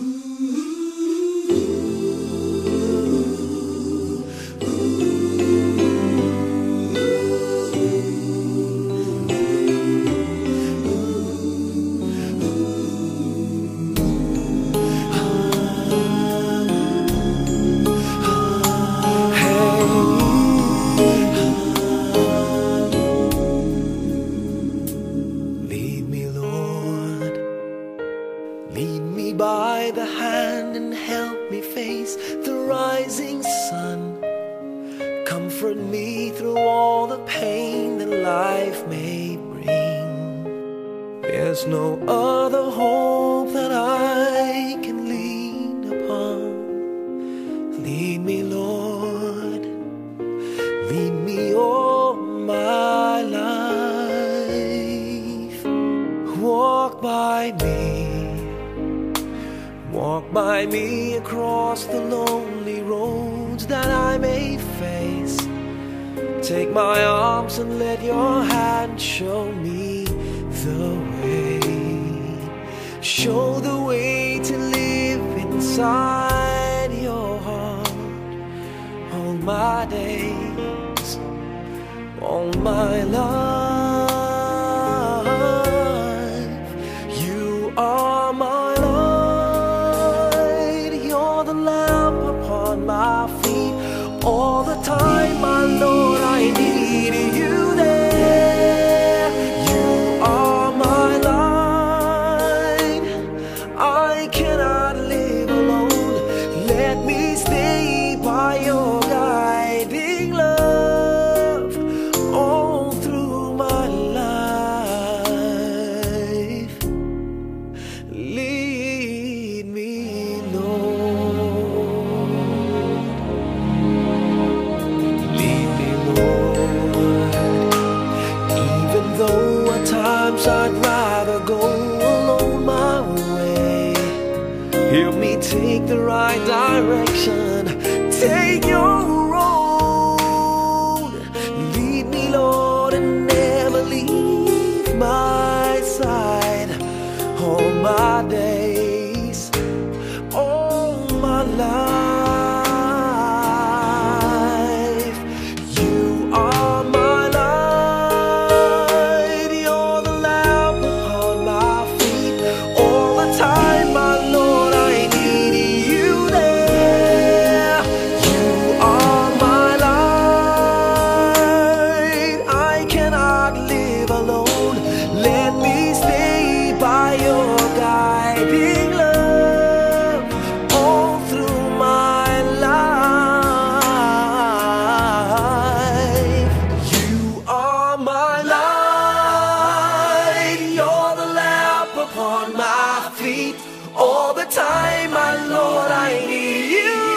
Lead by the hand and help me face the rising sun. Comfort me through all the pain that life may bring. There's no other hope that Walk by me across the lonely roads that I may face. Take my arms and let your hand show me the way. Show the way to live inside your heart all my days, all my life. All the time, my Lord, I need you there. You are my light. I cannot live alone. Let me stay by your guiding love all through my life. Help me take the right direction. Take your road. Lead me, Lord, and never leave my side. All my days, all my life. on my feet all the time, my Lord. I need you.